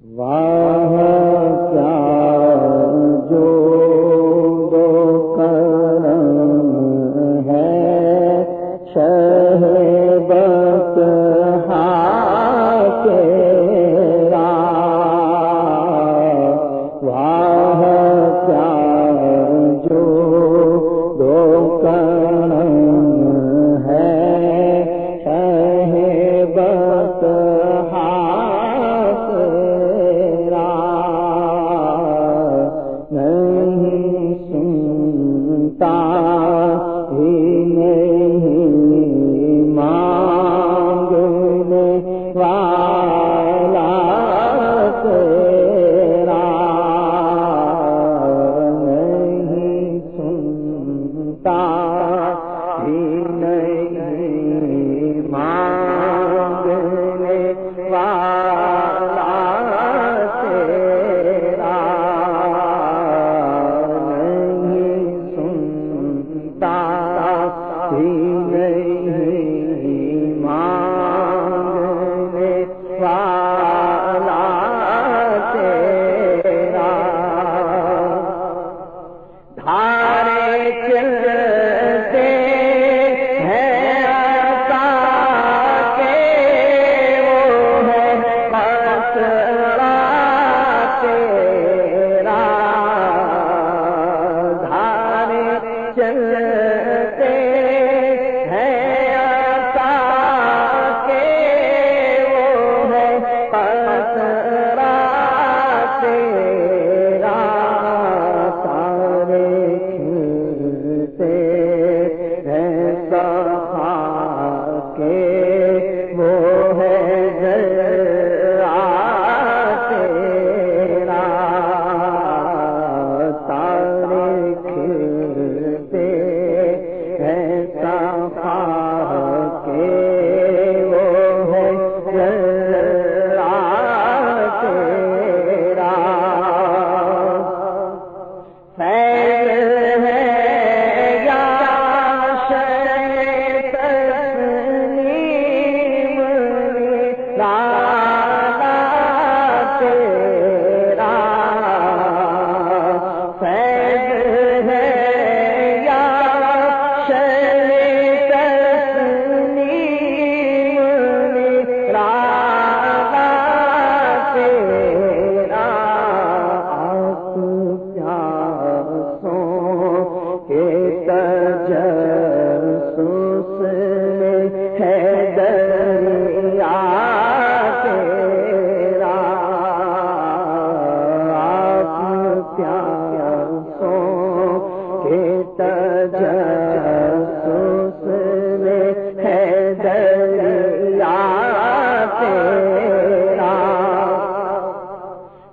واہ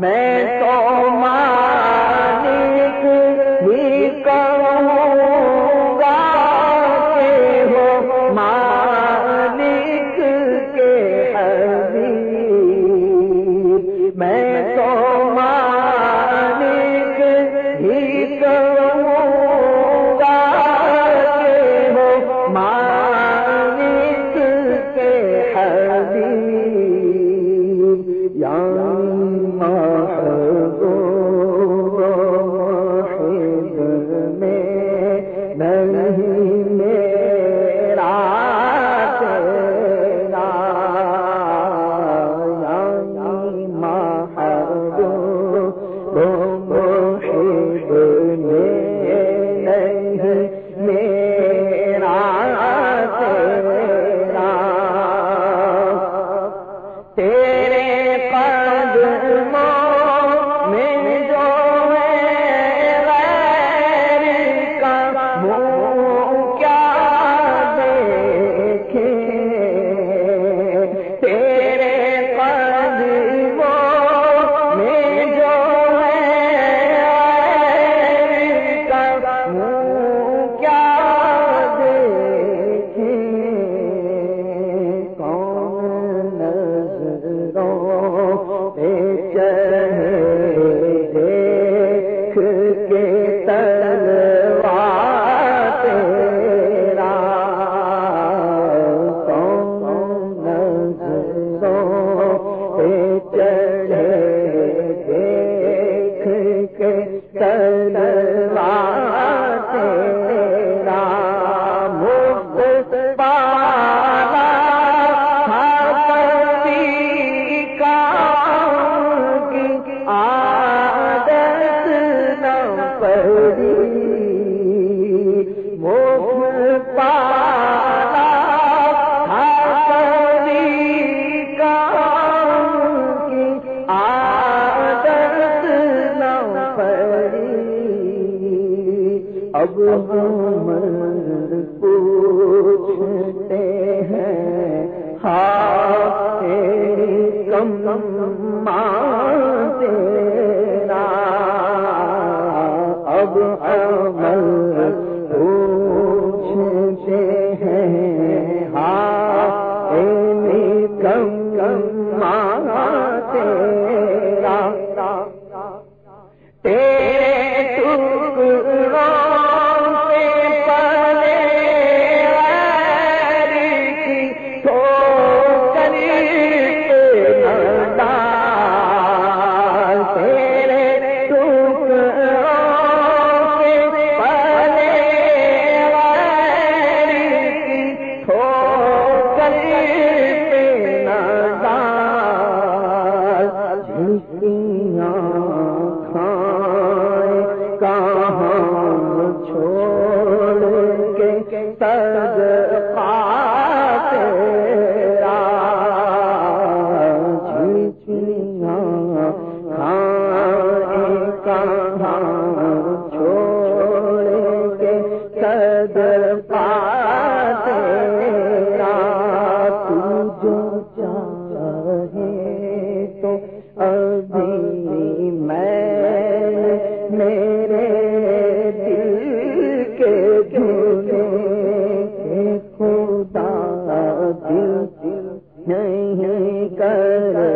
میں تو اب ہم پوچھتے ہیں ہاں کم تیرا اب ہم در پا جو چاہیے ادب میں میرے دل کے کھلے پوتا دل نہیں کر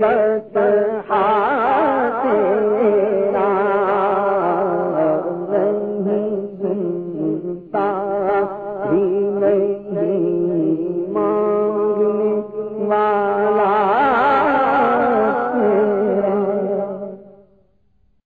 جائے